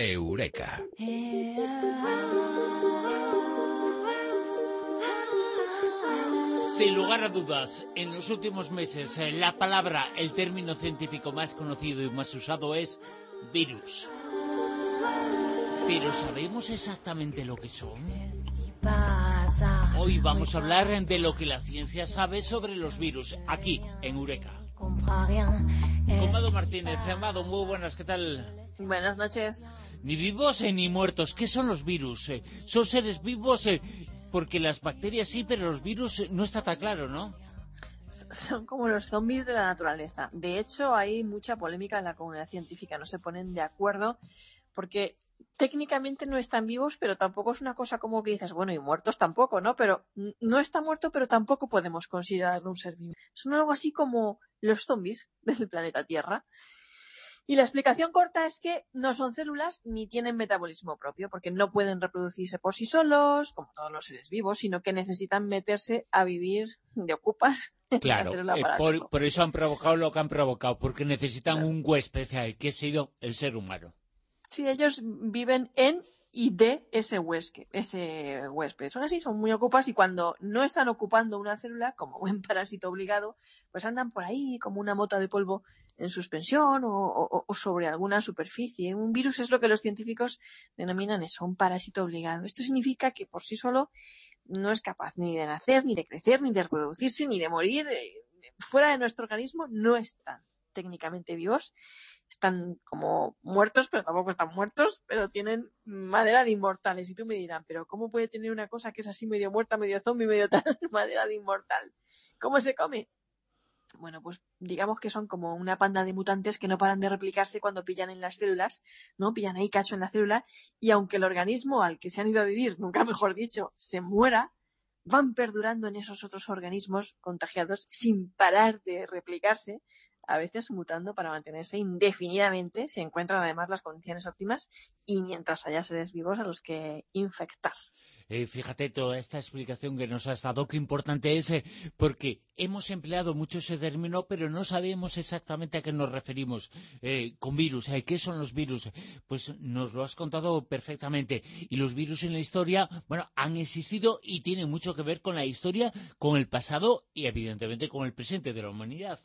Eureka. Sin lugar a dudas, en los últimos meses eh, la palabra, el término científico más conocido y más usado es virus. Pero ¿sabemos exactamente lo que son? Hoy vamos a hablar de lo que la ciencia sabe sobre los virus, aquí, en Eureka. Con Mado Martínez. Amado, muy buenas, ¿qué tal? Buenas noches. Ni vivos eh, ni muertos. ¿Qué son los virus? Eh, ¿Son seres vivos? Eh, porque las bacterias sí, pero los virus no está tan claro, ¿no? Son como los zombies de la naturaleza. De hecho, hay mucha polémica en la comunidad científica. No se ponen de acuerdo porque técnicamente no están vivos, pero tampoco es una cosa como que dices, bueno, y muertos tampoco, ¿no? Pero no está muerto, pero tampoco podemos considerarlo un ser vivo. Son algo así como los zombies del planeta Tierra. Y la explicación corta es que no son células ni tienen metabolismo propio, porque no pueden reproducirse por sí solos, como todos los seres vivos, sino que necesitan meterse a vivir de ocupas. Claro, eh, por, eso han provocado lo que han provocado, porque necesitan un huésped, que ha sido el ser humano. Sí, ellos viven en y de ese huésped, ese huésped. Son así, son muy ocupas y cuando no están ocupando una célula, como buen parásito obligado, pues andan por ahí como una mota de polvo en suspensión o, sobre alguna superficie. Un virus es lo que los científicos denominan eso, un parásito obligado. Esto significa que por sí solo no es capaz ni de nacer, ni de crecer, ni de reproducirse, ni de morir. Eh, fuera de nuestro organismo no están técnicamente vivos están como muertos, pero tampoco están muertos, pero tienen madera de inmortales. Y tú me dirás, pero ¿cómo puede tener una cosa que es así medio muerta, medio zombie, medio tal, madera de inmortal? ¿Cómo se come? Bueno, pues digamos que son como una panda de mutantes que no paran de replicarse cuando pillan en las células, ¿no? Pillan ahí cacho en la célula y aunque el organismo al que se han ido a vivir, nunca mejor dicho, se muera, van perdurando en esos otros organismos contagiados sin parar de replicarse a veces mutando para mantenerse indefinidamente si encuentran además las condiciones óptimas y mientras haya seres vivos a los que infectar. Eh, fíjate toda esta explicación que nos has dado, qué importante es, eh, porque hemos empleado mucho ese término, pero no sabemos exactamente a qué nos referimos eh, con virus. ¿Qué son los virus? Pues nos lo has contado perfectamente. Y los virus en la historia, bueno, han existido y tienen mucho que ver con la historia, con el pasado y evidentemente con el presente de la humanidad.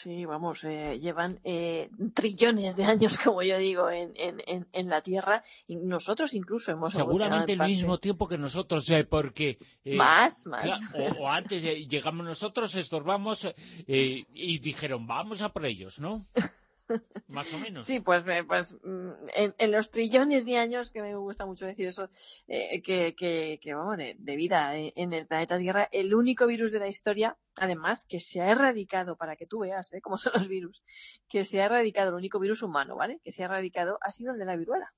Sí, vamos, eh, llevan eh, trillones de años, como yo digo, en, en, en, la Tierra y nosotros incluso hemos seguramente el mismo tiempo que nosotros, eh, porque más, más o, antes llegamos nosotros, estorbamos y dijeron vamos a por ellos, ¿no? Más o menos. Sí, pues, pues mm, en, los trillones de años, que me gusta mucho decir eso, eh, que, que, que, vamos, de, vida en el planeta Tierra, el único virus de la historia, además, que se ha erradicado, para que tú veas ¿eh? cómo son los virus, que se ha erradicado, el único virus humano, ¿vale? Que se ha erradicado ha sido el de la viruela.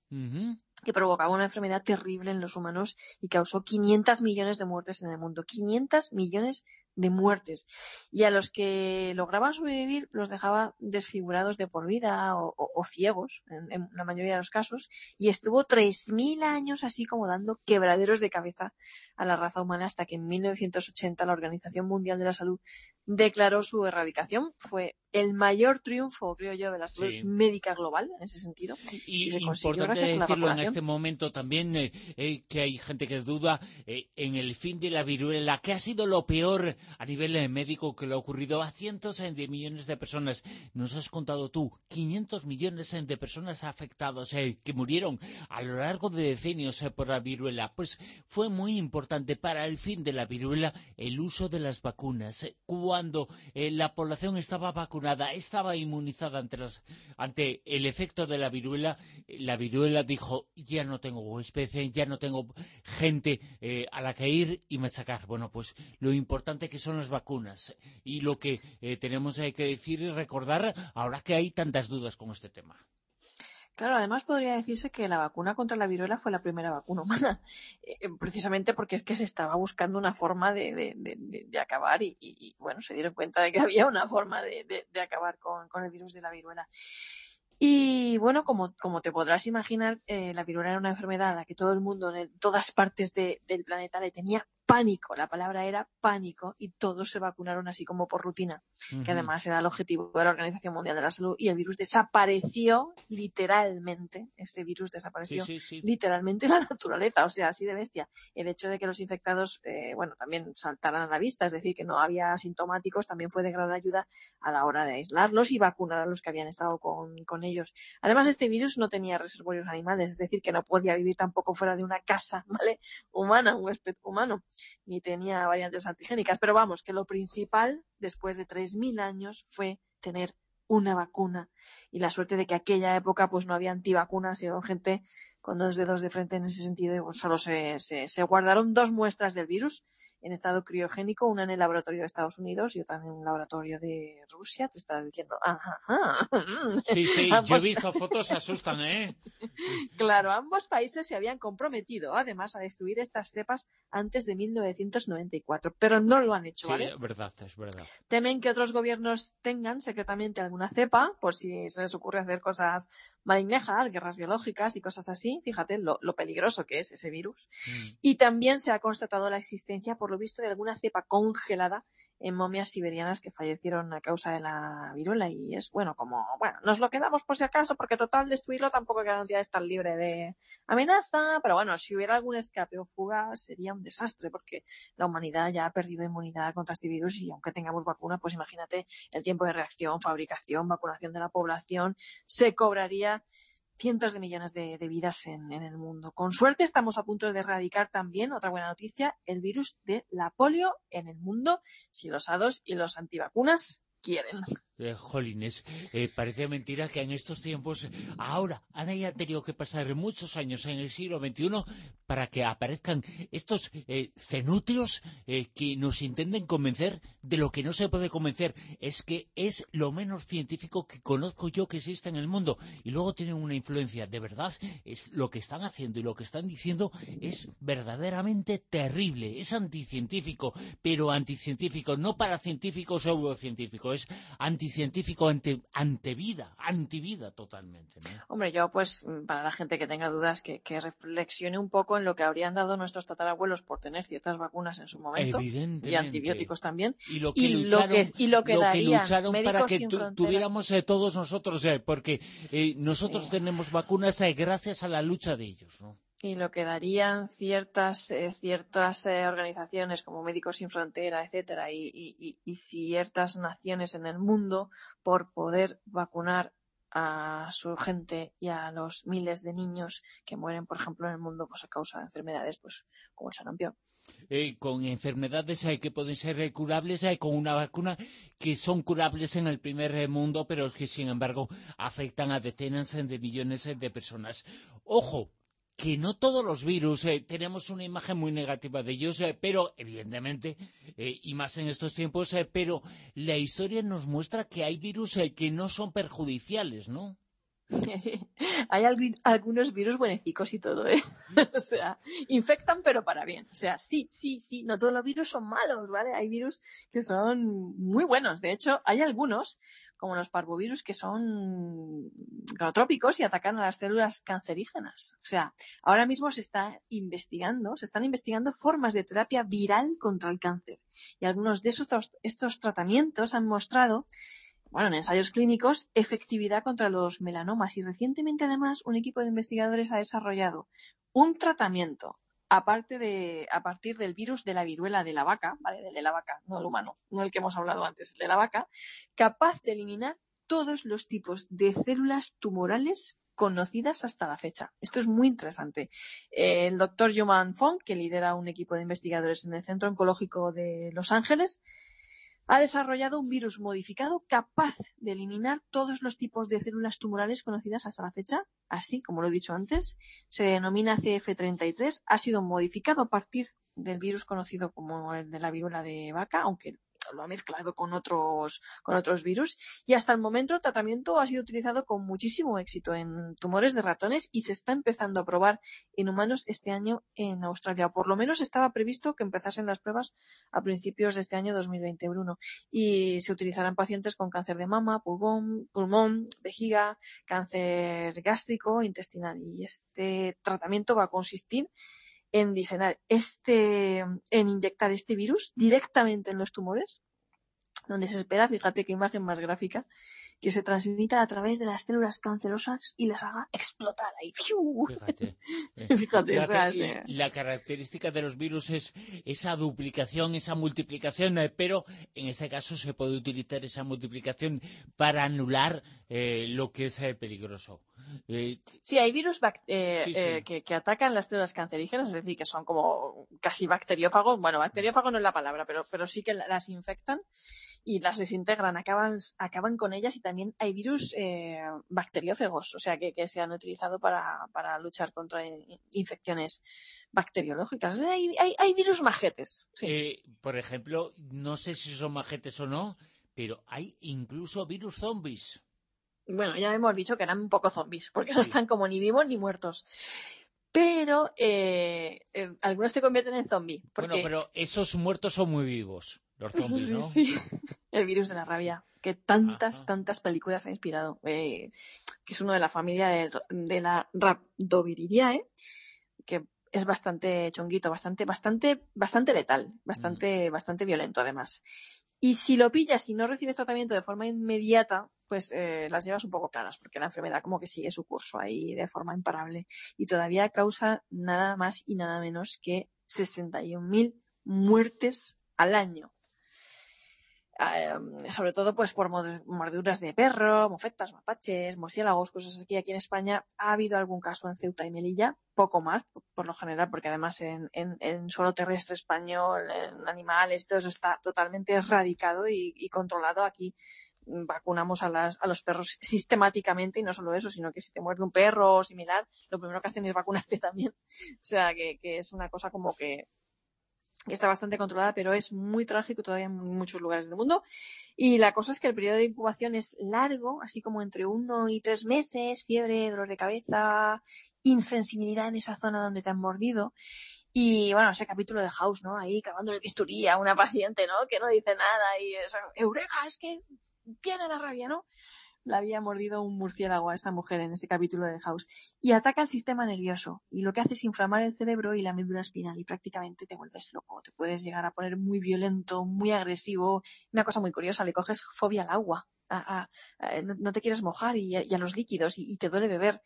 Que provocaba una enfermedad terrible en los humanos y causó 500 millones de muertes en el mundo. 500 millones de muertes. Y a los que lograban sobrevivir los dejaba desfigurados de por vida o, ciegos, en, la mayoría de los casos, y estuvo 3.000 años así como dando quebraderos de cabeza a la raza humana hasta que en 1980 la Organización Mundial de la Salud declaró su erradicación. Fue el mayor triunfo, creo yo, de la salud médica global en ese sentido. Y, y importante decirlo en este momento también, eh, eh, que hay gente que duda eh, en el fin de la viruela, que ha sido lo peor a nivel médico que le ha ocurrido a cientos de millones de personas. Nos has contado tú, 500 millones de personas afectadas que murieron a lo largo de decenios por la viruela. Pues fue muy importante para el fin de la viruela el uso de las vacunas. Cuando la población estaba vacunada, estaba inmunizada ante, el efecto de la viruela, la viruela dijo, ya no tengo especie, ya no tengo gente eh, a la que ir y machacar. Bueno, pues lo importante que son las vacunas y lo que eh, tenemos que decir y recordar ahora que hay tantas dudas con este tema. Claro, además podría decirse que la vacuna contra la viruela fue la primera vacuna humana, eh, precisamente porque es que se estaba buscando una forma de, acabar y, bueno, se dieron cuenta de que había una forma de, acabar con, el virus de la viruela. Y bueno, como, como te podrás imaginar, eh, la viruela era una enfermedad a la que todo el mundo en todas partes del planeta le tenía pánico, la palabra era pánico y todos se vacunaron así como por rutina, que además era el objetivo de la Organización Mundial de la Salud y el virus desapareció literalmente, este virus desapareció literalmente en la naturaleza, o sea, así de bestia. El hecho de que los infectados, eh, bueno, también saltaran a la vista, es decir, que no había asintomáticos, también fue de gran ayuda a la hora de aislarlos y vacunar a los que habían estado con, con ellos. Además, este virus no tenía reservorios animales, es decir, que no podía vivir tampoco fuera de una casa, ¿vale? Humana, un huésped humano ni tenía variantes antigénicas. Pero vamos, que lo principal después de 3.000 años fue tener una vacuna y la suerte de que aquella época pues no había antivacunas y gente con dos dedos de frente en ese sentido y pues, solo se, se, guardaron dos muestras del virus en estado criogénico, una en el laboratorio de Estados Unidos y otra en un laboratorio de Rusia. Te estás diciendo, ajá, Sí, sí, yo he visto fotos, asustan, ¿eh? claro, ambos países se habían comprometido además a destruir estas cepas antes de 1994, pero no lo han hecho, ¿vale? Sí, es verdad, es verdad. Temen que otros gobiernos tengan secretamente alguna cepa, por si se les ocurre hacer cosas malignejas, guerras biológicas y cosas así. Fíjate lo, peligroso que es ese virus. Mm. Y también se ha constatado la existencia, por lo visto, de alguna cepa congelada en momias siberianas que fallecieron a causa de la viruela. Y es, bueno, como, bueno, nos lo quedamos por si acaso, porque total destruirlo tampoco garantía de estar libre de amenaza. Pero bueno, si hubiera algún escape o fuga, sería un desastre, porque la humanidad ya ha perdido inmunidad contra este virus y aunque tengamos vacuna, pues imagínate el tiempo de reacción, fabricación, vacunación de la población, se cobraría cientos de millones de, vidas en, en, el mundo. Con suerte estamos a punto de erradicar también, otra buena noticia, el virus de la polio en el mundo, si los hados y los antivacunas quieren. Eh, jolines, eh, parece mentira que en estos tiempos, ahora, han haya tenido que pasar muchos años en el siglo XXI para que aparezcan estos eh, cenutrios que nos intenten convencer de lo que no se puede convencer. Es que es lo menos científico que conozco yo que existe en el mundo. Y luego tienen una influencia. De verdad, es lo que están haciendo y lo que están diciendo es verdaderamente terrible. Es anticientífico, pero anticientífico, no para científicos o pseudocientíficos. Es anti científico ante, ante vida, antivida totalmente. Hombre, yo pues para la gente que tenga dudas que, reflexione un poco en lo que habrían dado nuestros tatarabuelos por tener ciertas vacunas en su momento y antibióticos también y lo que, lucharon, para que tuviéramos eh, todos nosotros, eh, porque eh, nosotros tenemos vacunas gracias a la lucha de ellos, ¿no? Y lo que darían ciertas eh, ciertas eh, organizaciones como Médicos sin Frontera, etcétera, y, ciertas naciones en el mundo por poder vacunar a su gente y a los miles de niños que mueren, por ejemplo, en el mundo pues, a causa de enfermedades pues, como el sarampión. Eh, con enfermedades que pueden ser curables, con una vacuna que son curables en el primer mundo, pero que sin embargo afectan a decenas de millones de personas. Ojo, que no todos los virus eh, tenemos una imagen muy negativa de ellos, eh, pero evidentemente, eh, y más en estos tiempos, pero la historia nos muestra que hay virus que no son perjudiciales, ¿no? Hay algunos virus buenecicos y todo, ¿eh? o sea, infectan pero para bien. O sea, sí, sí, sí, no todos los virus son malos, ¿vale? Hay virus que son muy buenos. De hecho, hay algunos, como los parvovirus, que son cronotrópicos y atacan a las células cancerígenas. O sea, ahora mismo se está investigando, se están investigando formas de terapia viral contra el cáncer. Y algunos de esos, estos tratamientos han mostrado bueno, en ensayos clínicos, efectividad contra los melanomas. Y recientemente, además, un equipo de investigadores ha desarrollado un tratamiento aparte de, a partir del virus de la viruela de la vaca, ¿vale? De la vaca, no el humano, no el que hemos hablado antes, el de la vaca, capaz de eliminar todos los tipos de células tumorales conocidas hasta la fecha. Esto es muy interesante. El doctor Joman Fong, que lidera un equipo de investigadores en el Centro Oncológico de Los Ángeles, ha desarrollado un virus modificado capaz de eliminar todos los tipos de células tumorales conocidas hasta la fecha. Así, como lo he dicho antes, se denomina CF33, ha sido modificado a partir del virus conocido como el de la viruela de vaca, aunque lo ha mezclado con otros, con otros virus y hasta el momento el tratamiento ha sido utilizado con muchísimo éxito en tumores de ratones y se está empezando a probar en humanos este año en Australia. Por lo menos estaba previsto que empezasen las pruebas a principios de este año 2021 y se utilizarán pacientes con cáncer de mama, pulmón, pulmón, vejiga, cáncer gástrico, intestinal y este tratamiento va a consistir en diseñar este, en inyectar este virus directamente en los tumores donde se espera, fíjate qué imagen más gráfica, que se transmita a través de las células cancerosas y las haga explotar ahí. Fíjate. Fíjate, la característica de los virus es esa duplicación, esa multiplicación, eh, pero en este caso se puede utilizar esa multiplicación para anular eh, lo que es eh, sí, hay virus Que, atacan las células cancerígenas, es decir, que son como casi bacteriófagos. Bueno, bacteriófago no es la palabra, pero, pero sí que las infectan y las desintegran, acaban, acaban con ellas y también hay virus eh, bacteriófagos, o sea, que, que, se han utilizado para, para luchar contra infecciones bacteriológicas. Hay, hay, hay virus majetes. Eh, por ejemplo, no sé si son majetes o no, pero hay incluso virus zombies. Bueno, ya hemos dicho que eran un poco zombies, porque no están como ni vivos ni muertos pero eh, eh, algunos te convierten en zombie. Bueno, pero esos muertos son muy vivos. Los zombies, ¿no? Sí, El virus de la rabia, que tantas, tantas películas ha inspirado. Eh, que es uno de la familia de, de la Rhabdoviridae, que es bastante chonguito, bastante, bastante, bastante letal, bastante, mm. bastante violento además. Y si lo pillas y no recibes tratamiento de forma inmediata, pues eh, las llevas un poco claras, porque la enfermedad como que sigue su curso ahí de forma imparable y todavía causa nada más y nada menos que 61.000 muertes al año. Sobre todo pues por morduras de perro, mofetas, mapaches, murciélagos, cosas aquí. Aquí en España ha habido algún caso en Ceuta y Melilla, poco más, por, lo general, porque además en, suelo terrestre español, en animales, todo eso está totalmente erradicado y, controlado. Aquí vacunamos a, las, a, los perros sistemáticamente y no solo eso, sino que si te muerde un perro o similar, lo primero que hacen es vacunarte también. O sea, que, que es una cosa como que está bastante controlada, pero es muy trágico todavía en muchos lugares del mundo. Y la cosa es que el periodo de incubación es largo, así como entre uno y tres meses, fiebre, dolor de cabeza, insensibilidad en esa zona donde te han mordido. Y bueno, ese capítulo de House, ¿no? Ahí clavando el bisturí a una paciente, ¿no? Que no dice nada y eso, Eureka, es que tiene la rabia, ¿no? la había mordido un murciélago a esa mujer en ese capítulo de House. Y ataca el sistema nervioso. Y lo que hace es inflamar el cerebro y la médula espinal. Y prácticamente te vuelves loco. Te puedes llegar a poner muy violento, muy agresivo. Una cosa muy curiosa, le coges fobia al agua. no, te quieres mojar y, a los líquidos y te duele beber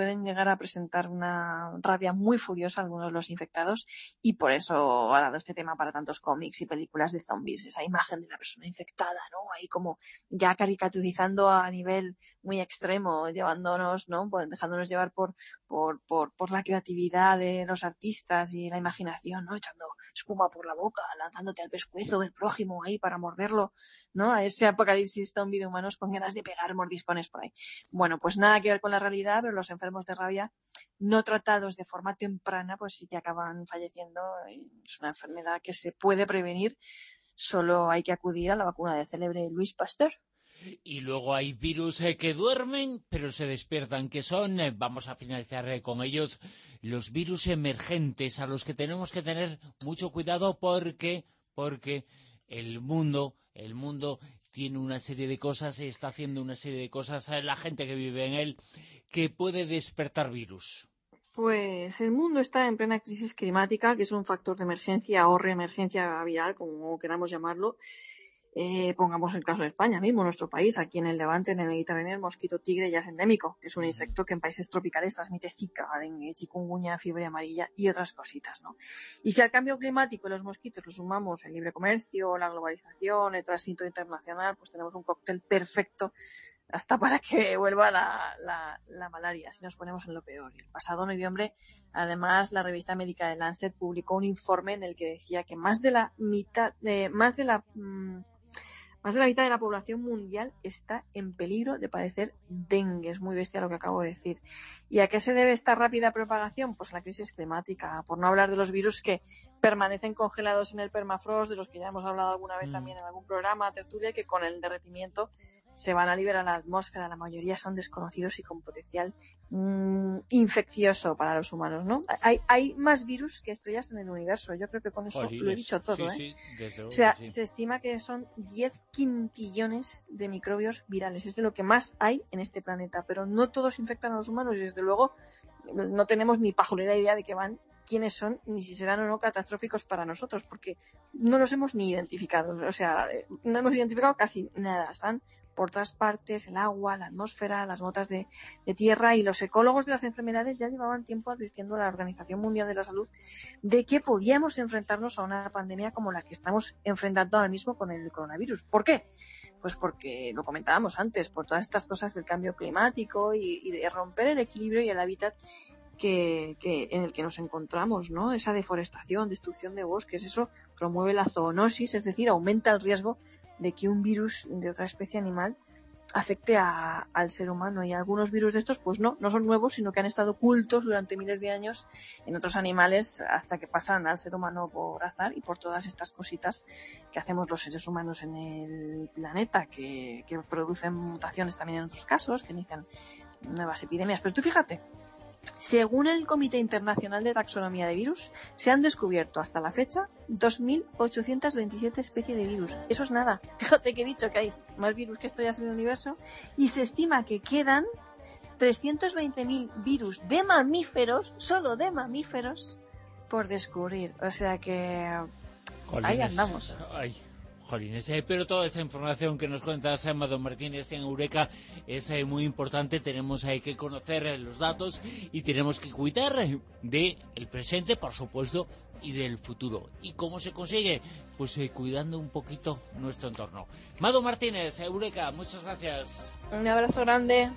pueden llegar a presentar una rabia muy furiosa algunos de los infectados y por eso ha dado este tema para tantos cómics y películas de zombies, esa imagen de la persona infectada, ¿no? Ahí como ya caricaturizando a nivel muy extremo, llevándonos, ¿no? Dejándonos llevar por, por, por, por la creatividad de los artistas y la imaginación, ¿no? Echando espuma por la boca, lanzándote al pescuezo del prójimo ahí para morderlo, ¿no? A ese apocalipsis zombie de humanos con ganas de pegar mordiscones por ahí. Bueno, pues nada que ver con la realidad, pero los enfermos de rabia no tratados de forma temprana, pues sí que acaban falleciendo. Es una enfermedad que se puede prevenir. Solo hay que acudir a la vacuna de célebre Luis Pasteur. Y luego hay virus eh, que duermen, pero se despiertan, que son, eh, vamos a finalizar eh, con ellos, los virus emergentes, a los que tenemos que tener mucho cuidado porque, porque el mundo, el mundo tiene una serie de cosas, está haciendo una serie de cosas, la gente que vive en él, que puede despertar virus. Pues el mundo está en plena crisis climática, que es un factor de emergencia o reemergencia viral, como queramos llamarlo, eh, pongamos el caso de España mismo, nuestro país, aquí en el Levante, en el Mediterráneo, el mosquito tigre ya es endémico, que es un insecto que en países tropicales transmite zika, dengue, chikungunya, fiebre amarilla y otras cositas, ¿no? Y si al cambio climático los mosquitos lo sumamos el libre comercio, la globalización, el tránsito internacional, pues tenemos un cóctel perfecto hasta para que vuelva la, la, malaria, si nos ponemos en lo peor. El pasado noviembre, además, la revista médica de Lancet publicó un informe en el que decía que más de la mitad, de, más de la mm, más de la mitad de la población mundial está en peligro de padecer dengue. Es muy bestia lo que acabo de decir. ¿Y a qué se debe esta rápida propagación? Pues a la crisis climática, por no hablar de los virus que permanecen congelados en el permafrost, de los que ya hemos hablado alguna vez mm. también en algún programa, tertulia, que con el derretimiento se van a liberar a la atmósfera. La mayoría son desconocidos y con potencial mm, infeccioso para los humanos, ¿no? Hay, hay más virus que estrellas en el universo. Yo creo que con eso lo he dicho todo, ¿eh? o sea, se estima que son 10 quintillones de microbios virales. Es de lo que más hay en este planeta, pero no todos infectan a los humanos y desde luego no tenemos ni pajolera idea de que van quiénes son ni si serán o no catastróficos para nosotros, porque no los hemos ni identificado. O sea, no hemos identificado casi nada. Están por todas partes, el agua, la atmósfera, las motas de, tierra y los ecólogos de las enfermedades ya llevaban tiempo advirtiendo a la Organización Mundial de la Salud de que podíamos enfrentarnos a una pandemia como la que estamos enfrentando ahora mismo con el coronavirus. ¿Por qué? Pues porque lo comentábamos antes, por todas estas cosas del cambio climático y, de romper el equilibrio y el hábitat que, en el que nos encontramos, ¿no? Esa deforestación, destrucción de bosques, eso promueve la zoonosis, es decir, aumenta el riesgo de que un virus de otra especie animal afecte al ser humano y algunos virus de estos pues no, no son nuevos sino que han estado ocultos durante miles de años en otros animales hasta que pasan al ser humano por azar y por todas estas cositas que hacemos los seres humanos en el planeta que, que producen mutaciones también en otros casos que inician nuevas epidemias pero tú fíjate según el Comité Internacional de Taxonomía de Virus, se han descubierto hasta la fecha 2.827 especies de virus. Eso es nada. Fíjate que he dicho que hay más virus que estrellas en el universo y se estima que quedan 320.000 virus de mamíferos, solo de mamíferos, por descubrir. O sea que ahí andamos. Pero toda esa información que nos cuenta Amado Martínez en Eureka es eh, muy importante. Tenemos hay que conocer eh, los datos y tenemos que cuidar del el presente, por supuesto, y del futuro. ¿Y cómo se consigue? Pues eh, cuidando un poquito nuestro entorno. Mado Martínez, Eureka, muchas gracias. Un abrazo grande.